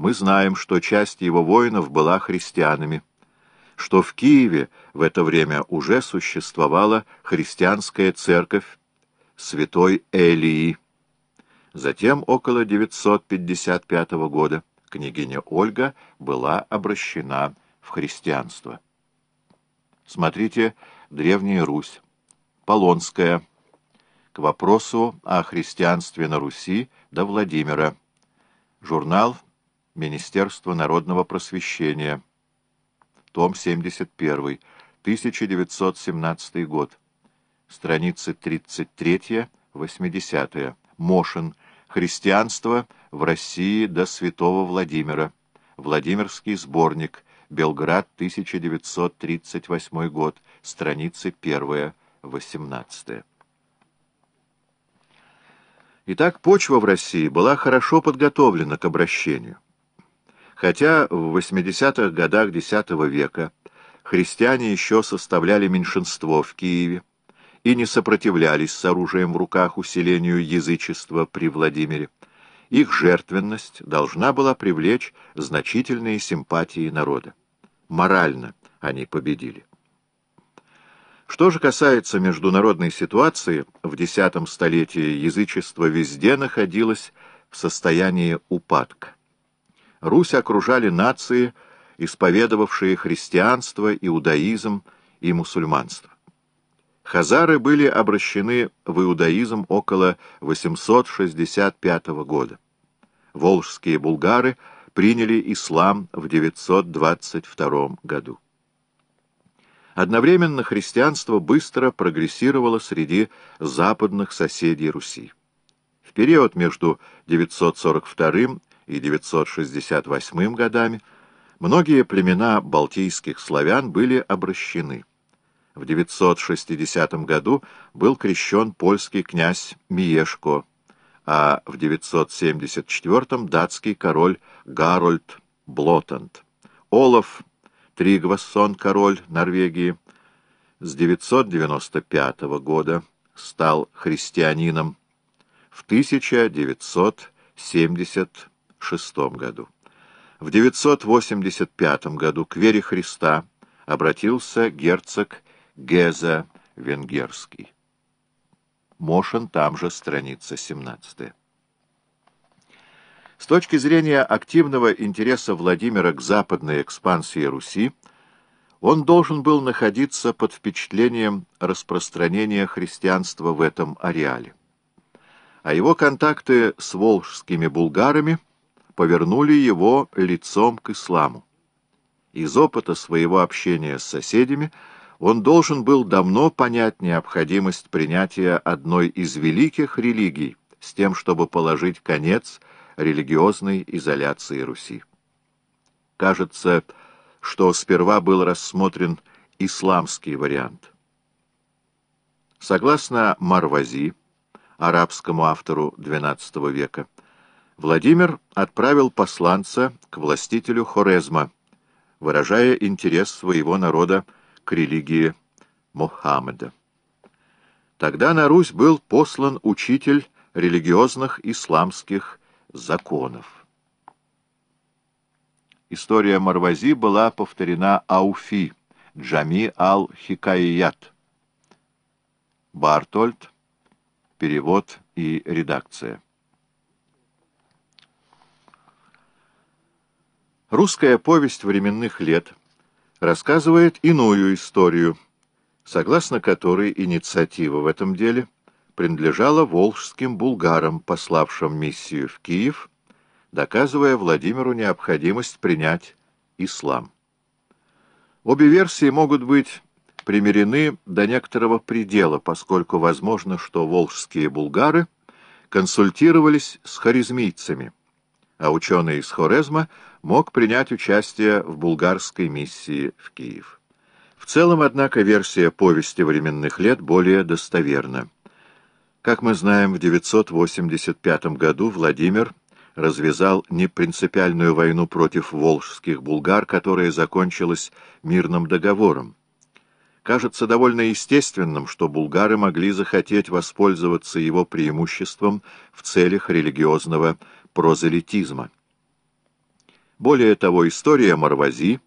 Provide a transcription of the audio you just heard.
мы знаем, что часть его воинов была христианами, что в Киеве в это время уже существовала христианская церковь святой Элии. Затем, около 955 года, княгиня Ольга была обращена в христианство. Смотрите «Древняя Русь», Полонская, к вопросу о христианстве на Руси до Владимира, журнал Министерство народного просвещения, том 71, 1917 год, страницы 33-80, Мошин, Христианство в России до Святого Владимира, Владимирский сборник, Белград, 1938 год, страницы 1-18. Итак, почва в России была хорошо подготовлена к обращению. Хотя в 80-х годах X века христиане еще составляли меньшинство в Киеве и не сопротивлялись с оружием в руках усилению язычества при Владимире, их жертвенность должна была привлечь значительные симпатии народа. Морально они победили. Что же касается международной ситуации, в X столетии язычество везде находилось в состоянии упадка. Русь окружали нации, исповедовавшие христианство, иудаизм и мусульманство. Хазары были обращены в иудаизм около 865 года. Волжские булгары приняли ислам в 922 году. Одновременно христианство быстро прогрессировало среди западных соседей Руси. В период между 942 и 968 годами многие племена балтийских славян были обращены. В 960 году был крещен польский князь Миешко, а в 974 датский король Гарольд Блотанд. Олаф Тригвассон, король Норвегии, с 995 года стал христианином в 1976 году. В 985 году к вере Христа обратился герцог Геза Венгерский. Мошен, там же страница 17. С точки зрения активного интереса Владимира к западной экспансии Руси, он должен был находиться под впечатлением распространения христианства в этом ареале. А его контакты с волжскими булгарами повернули его лицом к исламу. Из опыта своего общения с соседями он должен был давно понять необходимость принятия одной из великих религий с тем, чтобы положить конец религиозной изоляции Руси. Кажется, что сперва был рассмотрен исламский вариант. Согласно Марвази, арабскому автору XII века, Владимир отправил посланца к властителю Хорезма, выражая интерес своего народа к религии Мухаммеда. Тогда на Русь был послан учитель религиозных исламских законов. История Марвази была повторена Ауфи, Джами ал-Хикаият. Бартольд, перевод и редакция. Русская повесть временных лет рассказывает иную историю, согласно которой инициатива в этом деле – принадлежала волжским булгарам, пославшим миссию в Киев, доказывая Владимиру необходимость принять ислам. Обе версии могут быть примирены до некоторого предела, поскольку возможно, что волжские булгары консультировались с харизмийцами, а ученый из Хорезма мог принять участие в булгарской миссии в Киев. В целом, однако, версия повести временных лет более достоверна. Как мы знаем, в 985 году Владимир развязал непринципиальную войну против волжских булгар, которая закончилась мирным договором. Кажется довольно естественным, что булгары могли захотеть воспользоваться его преимуществом в целях религиозного прозелитизма. Более того, история Марвази